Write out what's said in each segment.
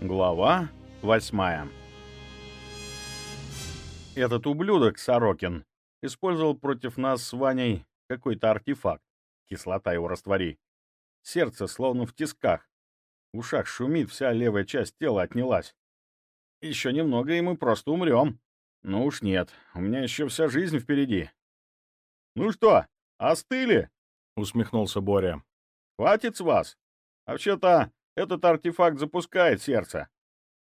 Глава восьмая Этот ублюдок, Сорокин, использовал против нас с Ваней какой-то артефакт. Кислота его раствори. Сердце словно в тисках. В ушах шумит, вся левая часть тела отнялась. Еще немного, и мы просто умрем. Ну уж нет, у меня еще вся жизнь впереди. — Ну что, остыли? — усмехнулся Боря. — Хватит с вас. А вообще-то этот артефакт запускает сердце.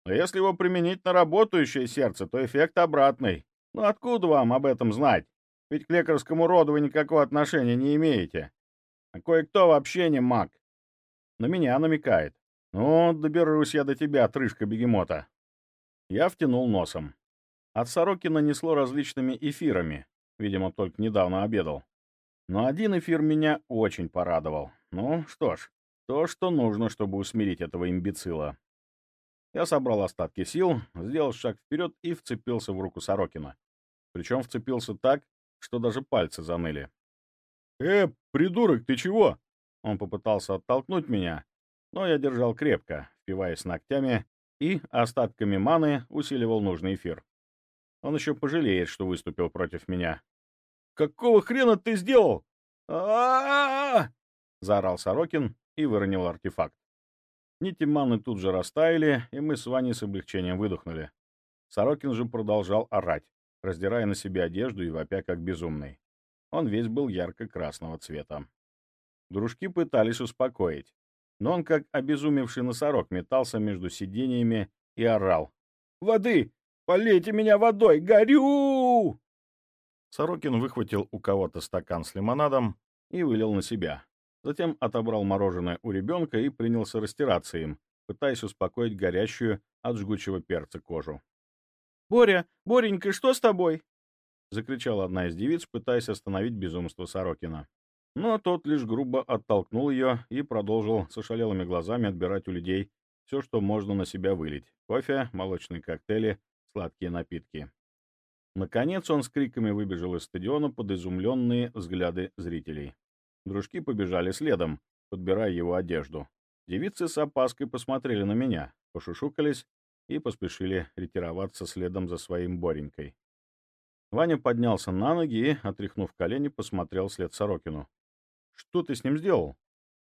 Но если его применить на работающее сердце, то эффект обратный. Ну откуда вам об этом знать? Ведь к лекарскому роду вы никакого отношения не имеете. А кое-кто вообще не маг. На меня намекает. Ну, доберусь я до тебя, отрыжка бегемота. Я втянул носом. От Сорокина несло различными эфирами. Видимо, только недавно обедал. Но один эфир меня очень порадовал. Ну, что ж, то, что нужно, чтобы усмирить этого имбецила. Я собрал остатки сил, сделал шаг вперед и вцепился в руку Сорокина. Причем вцепился так, что даже пальцы заныли. «Э, придурок, ты чего?» Он попытался оттолкнуть меня, но я держал крепко, впиваясь ногтями, и остатками маны усиливал нужный эфир. Он еще пожалеет, что выступил против меня. «Какого хрена ты сделал?» а заорал Сорокин и выронил артефакт. Нити маны тут же растаяли, и мы с Ваней с облегчением выдохнули. Сорокин же продолжал орать, раздирая на себе одежду и вопя как безумный. Он весь был ярко-красного цвета. Дружки пытались успокоить, но он, как обезумевший носорог, метался между сидениями и орал. «Воды! Полейте меня водой! Горю!» Сорокин выхватил у кого-то стакан с лимонадом и вылил на себя. Затем отобрал мороженое у ребенка и принялся растираться им, пытаясь успокоить горящую от жгучего перца кожу. «Боря, Боренька, что с тобой?» — закричала одна из девиц, пытаясь остановить безумство Сорокина. Но тот лишь грубо оттолкнул ее и продолжил с ошалелыми глазами отбирать у людей все, что можно на себя вылить — кофе, молочные коктейли, сладкие напитки. Наконец он с криками выбежал из стадиона под изумленные взгляды зрителей. Дружки побежали следом, подбирая его одежду. Девицы с опаской посмотрели на меня, пошушукались и поспешили ретироваться следом за своим Боренькой. Ваня поднялся на ноги и, отряхнув колени, посмотрел след Сорокину. «Что ты с ним сделал?»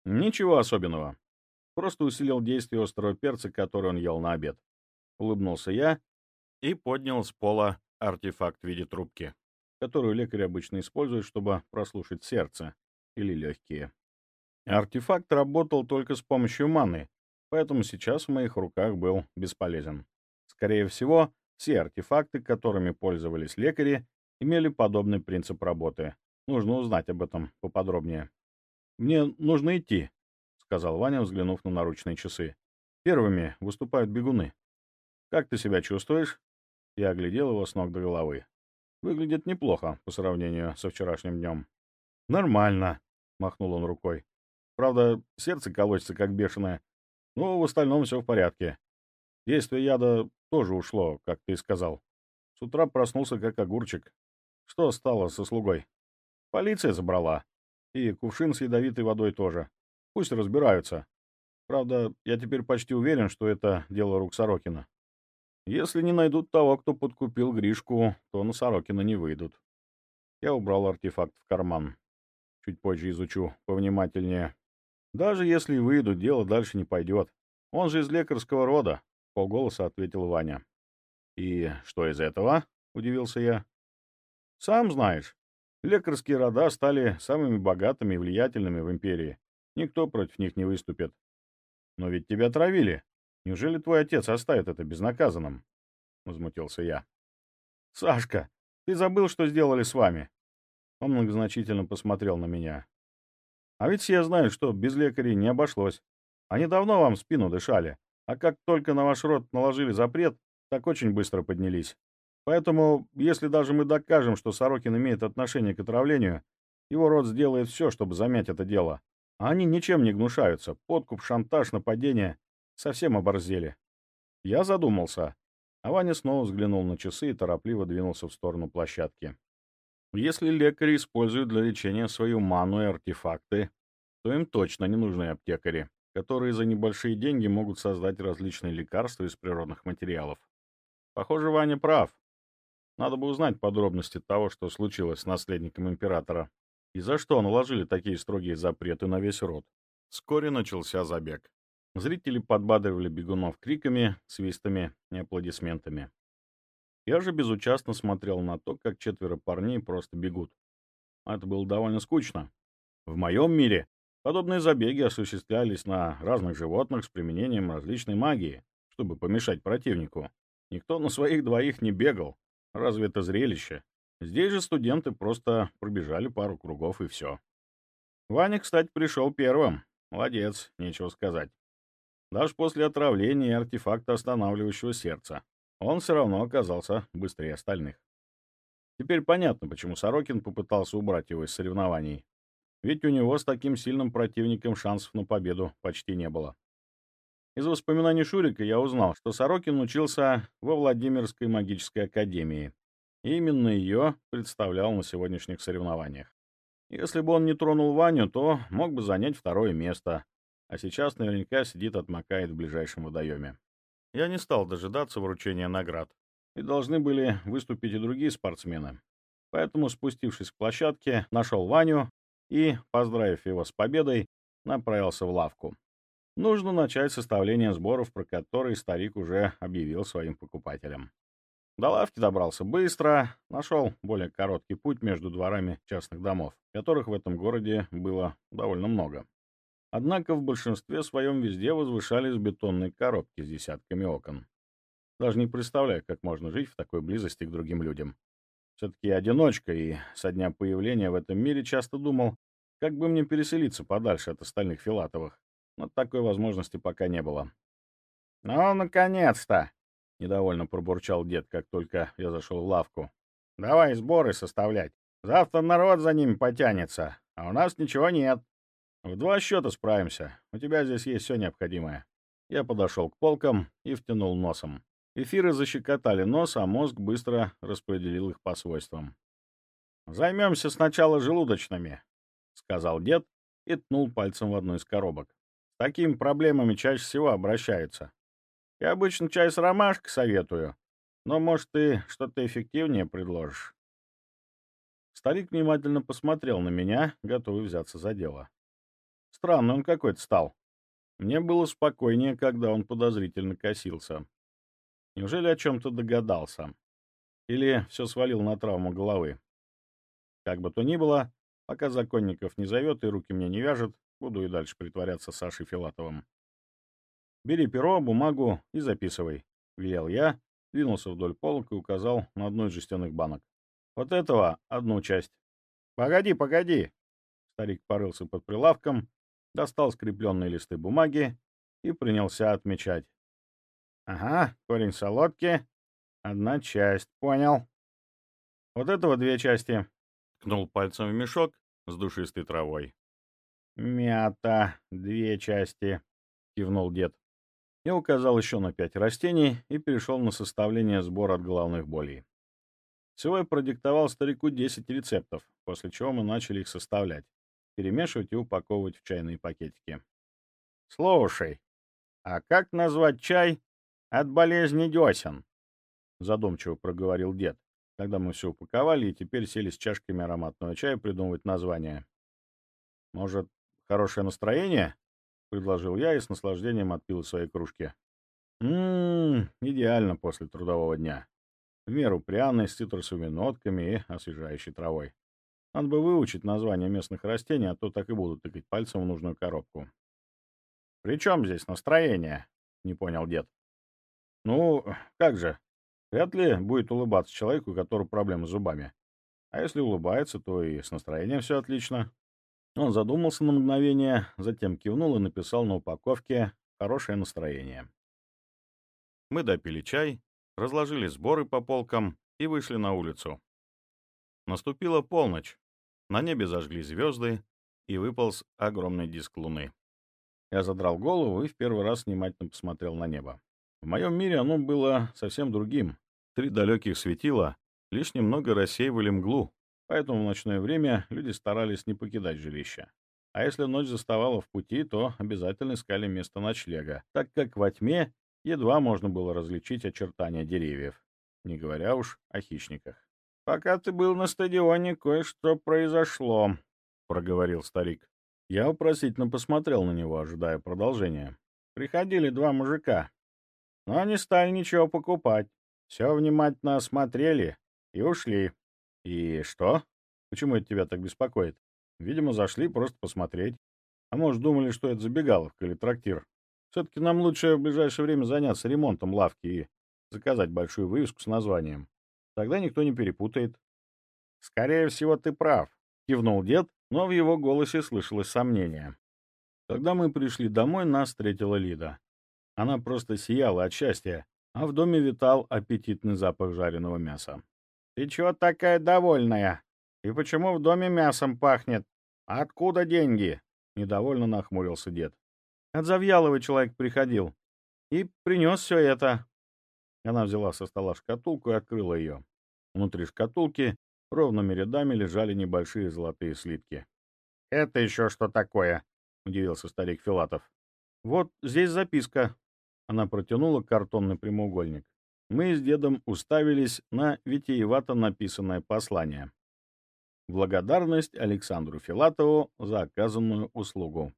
«Ничего особенного. Просто усилил действие острого перца, который он ел на обед». Улыбнулся я и поднял с пола артефакт в виде трубки, которую лекарь обычно использует, чтобы прослушать сердце, или легкие. Артефакт работал только с помощью маны, поэтому сейчас в моих руках был бесполезен. Скорее всего, все артефакты, которыми пользовались лекари, имели подобный принцип работы. Нужно узнать об этом поподробнее. «Мне нужно идти», — сказал Ваня, взглянув на наручные часы. «Первыми выступают бегуны. Как ты себя чувствуешь?» Я оглядел его с ног до головы. Выглядит неплохо по сравнению со вчерашним днем. «Нормально», — махнул он рукой. «Правда, сердце колотится как бешеное, но в остальном все в порядке. Действие яда тоже ушло, как ты сказал. С утра проснулся как огурчик. Что стало со слугой? Полиция забрала. И кувшин с ядовитой водой тоже. Пусть разбираются. Правда, я теперь почти уверен, что это дело рук Сорокина. Если не найдут того, кто подкупил Гришку, то на Сорокина не выйдут. Я убрал артефакт в карман. Чуть позже изучу повнимательнее. Даже если выйдут, дело дальше не пойдет. Он же из лекарского рода, — полголоса ответил Ваня. И что из этого? — удивился я. Сам знаешь, лекарские рода стали самыми богатыми и влиятельными в империи. Никто против них не выступит. Но ведь тебя травили. Неужели твой отец оставит это безнаказанным? — возмутился я. — Сашка, ты забыл, что сделали с вами? Он многозначительно посмотрел на меня. «А ведь все знают, что без лекарей не обошлось. Они давно вам спину дышали, а как только на ваш род наложили запрет, так очень быстро поднялись. Поэтому, если даже мы докажем, что Сорокин имеет отношение к отравлению, его род сделает все, чтобы замять это дело. А они ничем не гнушаются. Подкуп, шантаж, нападение. Совсем оборзели. Я задумался. А Ваня снова взглянул на часы и торопливо двинулся в сторону площадки. Если лекари используют для лечения свою ману и артефакты, то им точно не нужны аптекари. которые за небольшие деньги могут создать различные лекарства из природных материалов. Похоже, Ваня прав. Надо бы узнать подробности того, что случилось с наследником императора, и за что наложили такие строгие запреты на весь род. Вскоре начался забег. Зрители подбадривали бегунов криками, свистами и аплодисментами. Я же безучастно смотрел на то, как четверо парней просто бегут. Это было довольно скучно. В моем мире подобные забеги осуществлялись на разных животных с применением различной магии, чтобы помешать противнику. Никто на своих двоих не бегал. Разве это зрелище? Здесь же студенты просто пробежали пару кругов и все. Ваня, кстати, пришел первым. Молодец, нечего сказать. Даже после отравления и артефакта останавливающего сердца он все равно оказался быстрее остальных. Теперь понятно, почему Сорокин попытался убрать его из соревнований. Ведь у него с таким сильным противником шансов на победу почти не было. Из воспоминаний Шурика я узнал, что Сорокин учился во Владимирской магической академии, и именно ее представлял на сегодняшних соревнованиях. Если бы он не тронул Ваню, то мог бы занять второе место, а сейчас наверняка сидит отмокает в ближайшем водоеме. Я не стал дожидаться вручения наград, и должны были выступить и другие спортсмены. Поэтому, спустившись к площадке, нашел Ваню и, поздравив его с победой, направился в лавку. Нужно начать составление сборов, про которые старик уже объявил своим покупателям. До лавки добрался быстро, нашел более короткий путь между дворами частных домов, которых в этом городе было довольно много. Однако в большинстве своем везде возвышались бетонные коробки с десятками окон. Даже не представляю, как можно жить в такой близости к другим людям. Все-таки одиночка, и со дня появления в этом мире часто думал, как бы мне переселиться подальше от остальных Филатовых. Но такой возможности пока не было. «Ну, наконец-то!» — недовольно пробурчал дед, как только я зашел в лавку. «Давай сборы составлять. Завтра народ за ними потянется, а у нас ничего нет». В два счета справимся. У тебя здесь есть все необходимое. Я подошел к полкам и втянул носом. Эфиры защекотали нос, а мозг быстро распределил их по свойствам. «Займемся сначала желудочными», — сказал дед и ткнул пальцем в одну из коробок. «С такими проблемами чаще всего обращаются. Я обычно чай с ромашкой советую, но, может, ты что-то эффективнее предложишь?» Старик внимательно посмотрел на меня, готовый взяться за дело. Странный он какой-то стал. Мне было спокойнее, когда он подозрительно косился. Неужели о чем-то догадался? Или все свалил на травму головы? Как бы то ни было, пока законников не зовет и руки мне не вяжет, буду и дальше притворяться Сашей Филатовым. «Бери перо, бумагу и записывай», — велел я, двинулся вдоль полок и указал на одну из жестяных банок. «Вот этого одну часть». «Погоди, погоди!» Старик порылся под прилавком достал скрепленные листы бумаги и принялся отмечать. «Ага, корень солодки. Одна часть. Понял. Вот этого две части». Ткнул пальцем в мешок с душистой травой. «Мята. Две части», — кивнул дед. Я указал еще на пять растений и перешел на составление сбора от головных болей. Всего я продиктовал старику 10 рецептов, после чего мы начали их составлять перемешивать и упаковывать в чайные пакетики. «Слушай, а как назвать чай от болезни десен?» Задумчиво проговорил дед, когда мы все упаковали и теперь сели с чашками ароматного чая придумывать название. «Может, хорошее настроение?» — предложил я и с наслаждением отпил из своей кружки. «Ммм, идеально после трудового дня. В меру пряный, с цитрусовыми нотками и освежающей травой. Надо бы выучить название местных растений, а то так и буду тыкать пальцем в нужную коробку. «При чем здесь настроение?» — не понял дед. «Ну, как же. Вряд ли будет улыбаться человеку, у которого проблемы с зубами. А если улыбается, то и с настроением все отлично». Он задумался на мгновение, затем кивнул и написал на упаковке «Хорошее настроение». Мы допили чай, разложили сборы по полкам и вышли на улицу. Наступила полночь. На небе зажгли звезды, и выполз огромный диск луны. Я задрал голову и в первый раз внимательно посмотрел на небо. В моем мире оно было совсем другим. Три далеких светила лишь немного рассеивали мглу, поэтому в ночное время люди старались не покидать жилища. а если ночь заставала в пути, то обязательно искали место ночлега, так как во тьме едва можно было различить очертания деревьев, не говоря уж о хищниках. «Пока ты был на стадионе, кое-что произошло», — проговорил старик. Я вопросительно посмотрел на него, ожидая продолжения. Приходили два мужика, но не стали ничего покупать. Все внимательно осмотрели и ушли. И что? Почему это тебя так беспокоит? Видимо, зашли просто посмотреть. А может, думали, что это забегаловка или трактир. Все-таки нам лучше в ближайшее время заняться ремонтом лавки и заказать большую вывеску с названием. Тогда никто не перепутает. — Скорее всего, ты прав, — кивнул дед, но в его голосе слышалось сомнение. Когда мы пришли домой, нас встретила Лида. Она просто сияла от счастья, а в доме витал аппетитный запах жареного мяса. «Ты чего такая довольная? И почему в доме мясом пахнет? Откуда деньги?» — недовольно нахмурился дед. «От Завьялова человек приходил и принес все это». Она взяла со стола шкатулку и открыла ее. Внутри шкатулки ровными рядами лежали небольшие золотые слитки. «Это еще что такое?» — удивился старик Филатов. «Вот здесь записка». Она протянула картонный прямоугольник. Мы с дедом уставились на витиевато написанное послание. Благодарность Александру Филатову за оказанную услугу.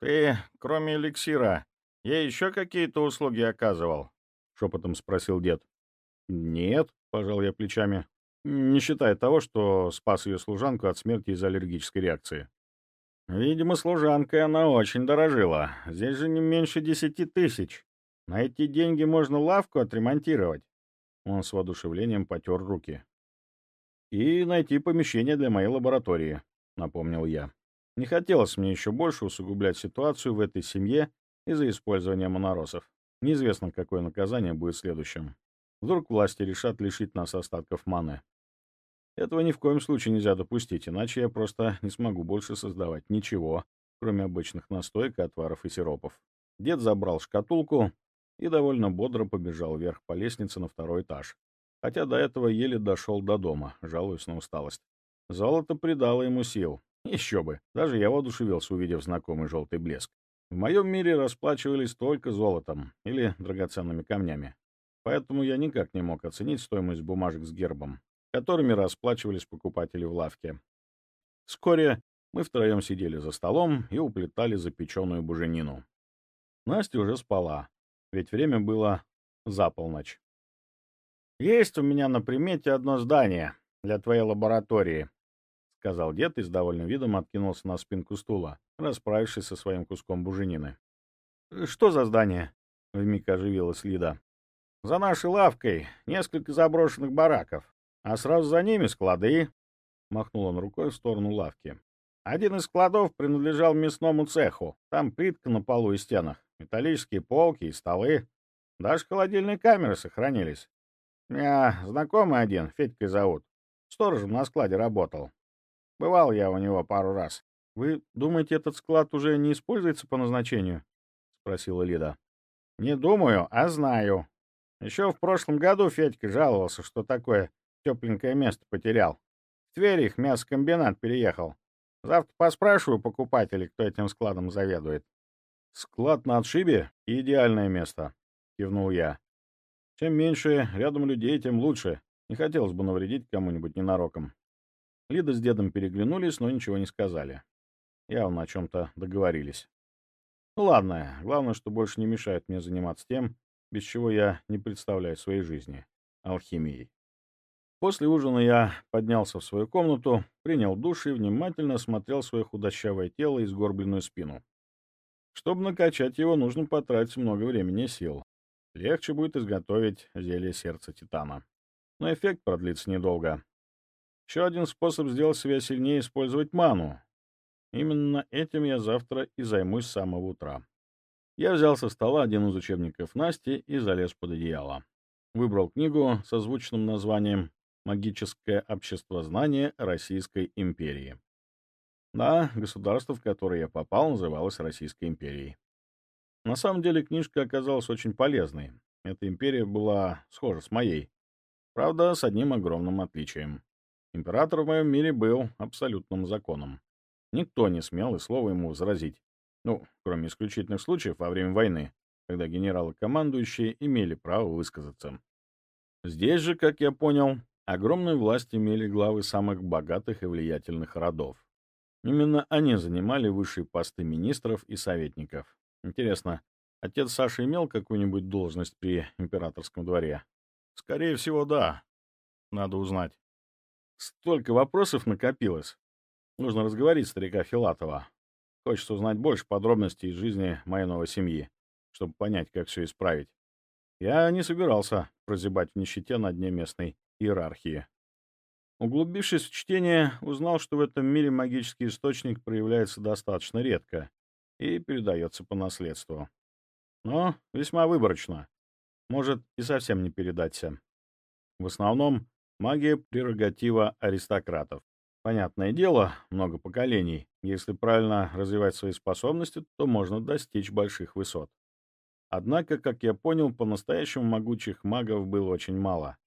«Ты, кроме эликсира, ей еще какие-то услуги оказывал?» — шепотом спросил дед. «Нет», — пожал я плечами не считая того, что спас ее служанку от смерти из-за аллергической реакции. Видимо, служанкой она очень дорожила. Здесь же не меньше десяти тысяч. На эти деньги можно лавку отремонтировать. Он с воодушевлением потер руки. «И найти помещение для моей лаборатории», — напомнил я. Не хотелось мне еще больше усугублять ситуацию в этой семье из-за использования моноросов. Неизвестно, какое наказание будет следующим. Вдруг власти решат лишить нас остатков маны. Этого ни в коем случае нельзя допустить, иначе я просто не смогу больше создавать ничего, кроме обычных настоек, отваров и сиропов. Дед забрал шкатулку и довольно бодро побежал вверх по лестнице на второй этаж, хотя до этого еле дошел до дома, жалуясь на усталость. Золото придало ему сил. Еще бы, даже я воодушевился, увидев знакомый желтый блеск. В моем мире расплачивались только золотом или драгоценными камнями поэтому я никак не мог оценить стоимость бумажек с гербом, которыми расплачивались покупатели в лавке. Вскоре мы втроем сидели за столом и уплетали запеченную буженину. Настя уже спала, ведь время было за полночь. «Есть у меня на примете одно здание для твоей лаборатории», — сказал дед и с довольным видом откинулся на спинку стула, расправившись со своим куском буженины. «Что за здание?» — вмиг оживилась Лида. За нашей лавкой несколько заброшенных бараков, а сразу за ними склады. Махнул он рукой в сторону лавки. Один из складов принадлежал мясному цеху. Там плитка на полу и стенах, металлические полки и столы. Даже холодильные камеры сохранились. У меня знакомый один, Федькой зовут. Сторожем на складе работал. Бывал я у него пару раз. — Вы думаете, этот склад уже не используется по назначению? — спросила Лида. — Не думаю, а знаю. Еще в прошлом году Федька жаловался, что такое тепленькое место потерял. В Твери их мясокомбинат переехал. Завтра поспрашиваю покупателей, кто этим складом заведует. «Склад на отшибе — идеальное место», — кивнул я. «Чем меньше рядом людей, тем лучше. Не хотелось бы навредить кому-нибудь ненароком». Лида с дедом переглянулись, но ничего не сказали. Явно о чем-то договорились. Ну ладно, главное, что больше не мешает мне заниматься тем, без чего я не представляю своей жизни — алхимией. После ужина я поднялся в свою комнату, принял душ и внимательно осмотрел свое худощавое тело и сгорбленную спину. Чтобы накачать его, нужно потратить много времени и сил. Легче будет изготовить зелье сердца Титана. Но эффект продлится недолго. Еще один способ сделать себя сильнее — использовать ману. Именно этим я завтра и займусь с самого утра. Я взял со стола один из учебников Насти и залез под одеяло. Выбрал книгу со звучным названием «Магическое обществознание Российской империи». Да, государство, в которое я попал, называлось Российской империей. На самом деле книжка оказалась очень полезной. Эта империя была схожа с моей. Правда, с одним огромным отличием. Император в моем мире был абсолютным законом. Никто не смел и слова ему возразить. Ну, кроме исключительных случаев во время войны, когда генералы-командующие имели право высказаться. Здесь же, как я понял, огромную власть имели главы самых богатых и влиятельных родов. Именно они занимали высшие посты министров и советников. Интересно, отец Саши имел какую-нибудь должность при императорском дворе? Скорее всего, да. Надо узнать. Столько вопросов накопилось. Нужно разговорить старика Филатова. Хочется узнать больше подробностей из жизни моей новой семьи, чтобы понять, как все исправить. Я не собирался прозябать в нищете на дне местной иерархии. Углубившись в чтение, узнал, что в этом мире магический источник проявляется достаточно редко и передается по наследству. Но весьма выборочно. Может и совсем не передаться. В основном магия — прерогатива аристократов. Понятное дело, много поколений. Если правильно развивать свои способности, то можно достичь больших высот. Однако, как я понял, по-настоящему могучих магов было очень мало.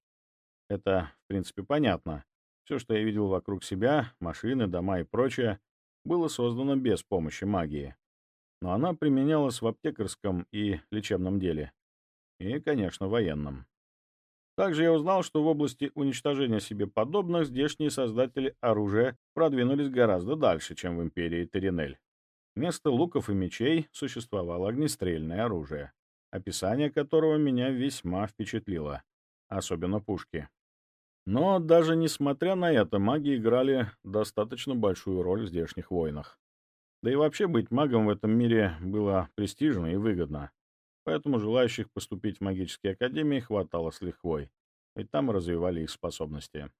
Это, в принципе, понятно. Все, что я видел вокруг себя, машины, дома и прочее, было создано без помощи магии. Но она применялась в аптекарском и лечебном деле. И, конечно, военном. Также я узнал, что в области уничтожения себе подобных здешние создатели оружия продвинулись гораздо дальше, чем в империи Теринель. Вместо луков и мечей существовало огнестрельное оружие, описание которого меня весьма впечатлило, особенно пушки. Но даже несмотря на это, маги играли достаточно большую роль в здешних войнах. Да и вообще быть магом в этом мире было престижно и выгодно поэтому желающих поступить в магические академии хватало с лихвой, ведь там развивали их способности.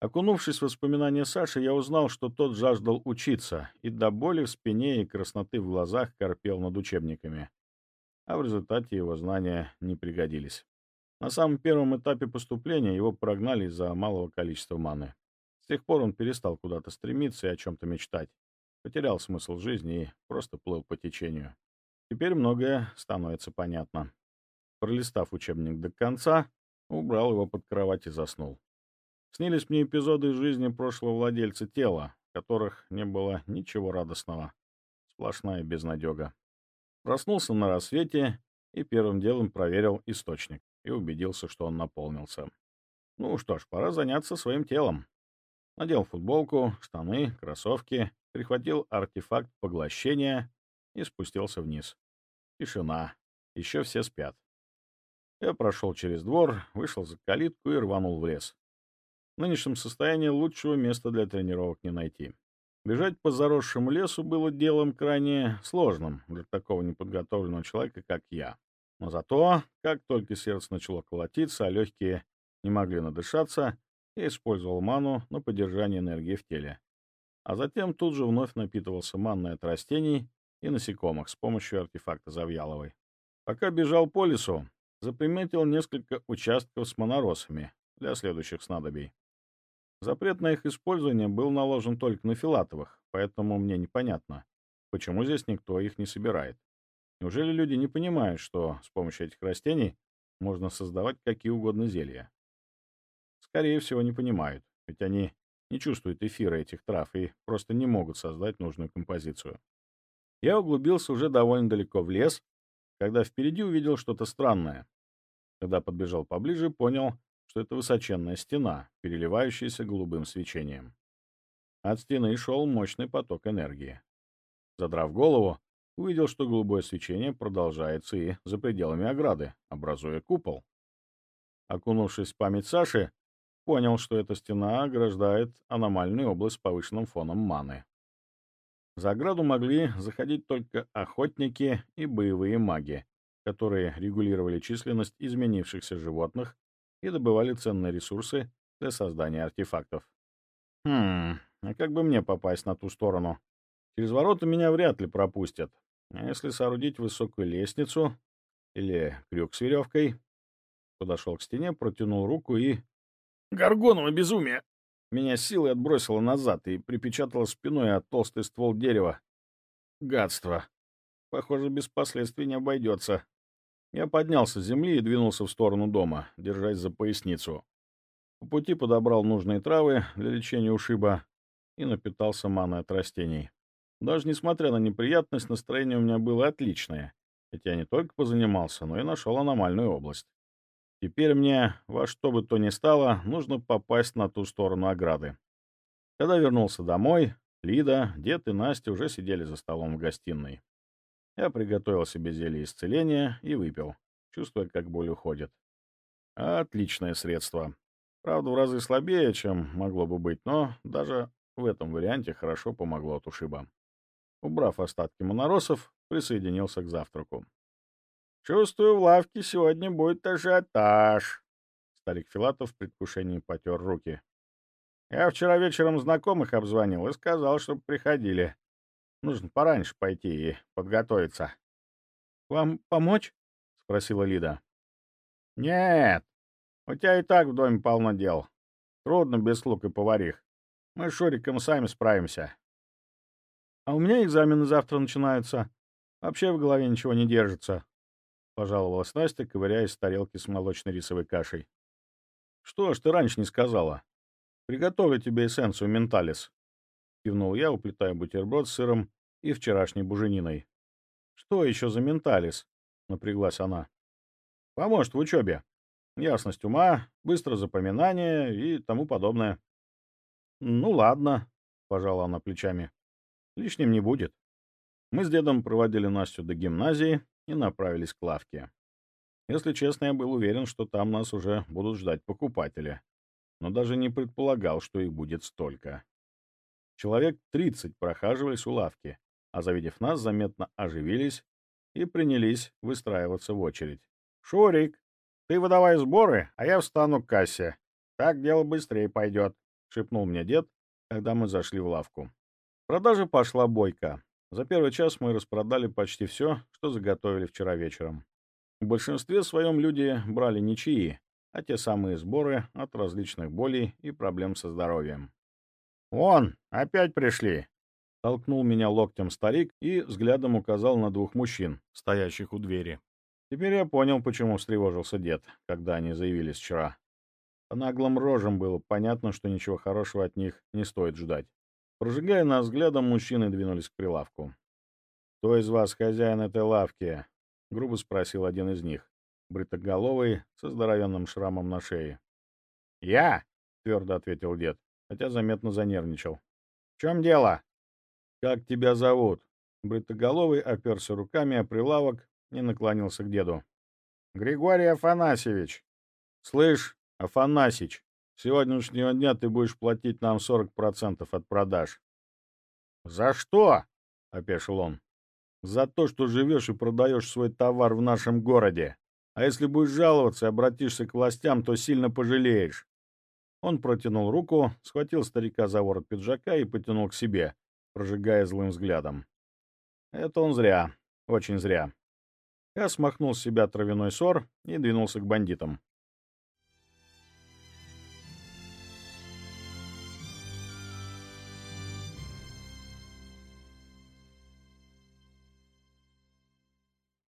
Окунувшись в воспоминания Саши, я узнал, что тот жаждал учиться и до боли в спине и красноты в глазах корпел над учебниками. А в результате его знания не пригодились. На самом первом этапе поступления его прогнали из-за малого количества маны. С тех пор он перестал куда-то стремиться и о чем-то мечтать, потерял смысл жизни и просто плыл по течению. Теперь многое становится понятно. Пролистав учебник до конца, убрал его под кровать и заснул. Снились мне эпизоды из жизни прошлого владельца тела, в которых не было ничего радостного. Сплошная безнадега. Проснулся на рассвете и первым делом проверил источник и убедился, что он наполнился. Ну что ж, пора заняться своим телом. Надел футболку, штаны, кроссовки, прихватил артефакт поглощения и спустился вниз. Тишина. Еще все спят. Я прошел через двор, вышел за калитку и рванул в лес. В нынешнем состоянии лучшего места для тренировок не найти. Бежать по заросшему лесу было делом крайне сложным для такого неподготовленного человека, как я. Но зато, как только сердце начало колотиться, а легкие не могли надышаться, я использовал ману на поддержание энергии в теле. А затем тут же вновь напитывался манной от растений и насекомых с помощью артефакта Завьяловой. Пока бежал по лесу, заприметил несколько участков с моноросами для следующих снадобий. Запрет на их использование был наложен только на филатовых, поэтому мне непонятно, почему здесь никто их не собирает. Неужели люди не понимают, что с помощью этих растений можно создавать какие угодно зелья? Скорее всего, не понимают, ведь они не чувствуют эфира этих трав и просто не могут создать нужную композицию. Я углубился уже довольно далеко в лес, когда впереди увидел что-то странное. Когда подбежал поближе, понял, что это высоченная стена, переливающаяся голубым свечением. От стены шел мощный поток энергии. Задрав голову, увидел, что голубое свечение продолжается и за пределами ограды, образуя купол. Окунувшись в память Саши, понял, что эта стена ограждает аномальную область с повышенным фоном маны. За ограду могли заходить только охотники и боевые маги, которые регулировали численность изменившихся животных и добывали ценные ресурсы для создания артефактов. Хм, а как бы мне попасть на ту сторону? Через ворота меня вряд ли пропустят. А если соорудить высокую лестницу или крюк с веревкой? Подошел к стене, протянул руку и... Горгоново безумие! Меня силой отбросило назад и припечатало спиной от толстый ствол дерева. Гадство. Похоже, без последствий не обойдется. Я поднялся с земли и двинулся в сторону дома, держась за поясницу. По пути подобрал нужные травы для лечения ушиба. и напитался маной от растений. Даже несмотря на неприятность, настроение у меня было отличное, ведь я не только позанимался, но и нашел аномальную область. Теперь мне, во что бы то ни стало, нужно попасть на ту сторону ограды. Когда вернулся домой, Лида, дед и Настя уже сидели за столом в гостиной. Я приготовил себе зелье исцеления и выпил, чувствуя, как боль уходит. Отличное средство. Правда, в разы слабее, чем могло бы быть, но даже в этом варианте хорошо помогло от ушиба. Убрав остатки моноросов, присоединился к завтраку. «Чувствую, в лавке сегодня будет ажиотаж», — старик Филатов в предвкушении потер руки. «Я вчера вечером знакомых обзвонил и сказал, чтобы приходили. Нужно пораньше пойти и подготовиться». «Вам помочь?» — спросила Лида. «Нет, у тебя и так в доме полно дел. Трудно без слуг и поварих. Мы с Шуриком сами справимся». «А у меня экзамены завтра начинаются. Вообще в голове ничего не держится», — пожаловалась Настя, ковыряясь в тарелке с молочной рисовой кашей. «Что ж ты раньше не сказала? Приготовлю тебе эссенцию менталис», — кивнул я, уплетая бутерброд с сыром и вчерашней бужениной. «Что еще за менталис?» — напряглась она. «Поможет в учебе. Ясность ума, быстрое запоминание и тому подобное». «Ну ладно», — пожала она плечами. «Лишним не будет». Мы с дедом проводили Настю до гимназии и направились к лавке. Если честно, я был уверен, что там нас уже будут ждать покупатели, но даже не предполагал, что их будет столько. Человек 30 прохаживались у лавки, а завидев нас, заметно оживились и принялись выстраиваться в очередь. «Шурик, ты выдавай сборы, а я встану к кассе. Так дело быстрее пойдет», — шепнул мне дед, когда мы зашли в лавку. Продажа пошла бойко. За первый час мы распродали почти все, что заготовили вчера вечером. В большинстве своем люди брали ничьи, а те самые сборы от различных болей и проблем со здоровьем. «Вон, опять пришли!» Толкнул меня локтем старик и взглядом указал на двух мужчин, стоящих у двери. Теперь я понял, почему встревожился дед, когда они заявились вчера. По наглым рожам было понятно, что ничего хорошего от них не стоит ждать. Прожигая нас взглядом, мужчины двинулись к прилавку. «Кто из вас хозяин этой лавки?» — грубо спросил один из них, бритоголовый, со здоровенным шрамом на шее. «Я!» — твердо ответил дед, хотя заметно занервничал. «В чем дело?» «Как тебя зовут?» Бритоголовый оперся руками о прилавок и наклонился к деду. «Григорий Афанасьевич!» «Слышь, Афанасич, с сегодняшнего дня ты будешь платить нам 40% от продаж». «За что?» — опешил он. «За то, что живешь и продаешь свой товар в нашем городе. А если будешь жаловаться и обратишься к властям, то сильно пожалеешь». Он протянул руку, схватил старика за ворот пиджака и потянул к себе, прожигая злым взглядом. Это он зря, очень зря. Я смахнул с себя травяной сор и двинулся к бандитам.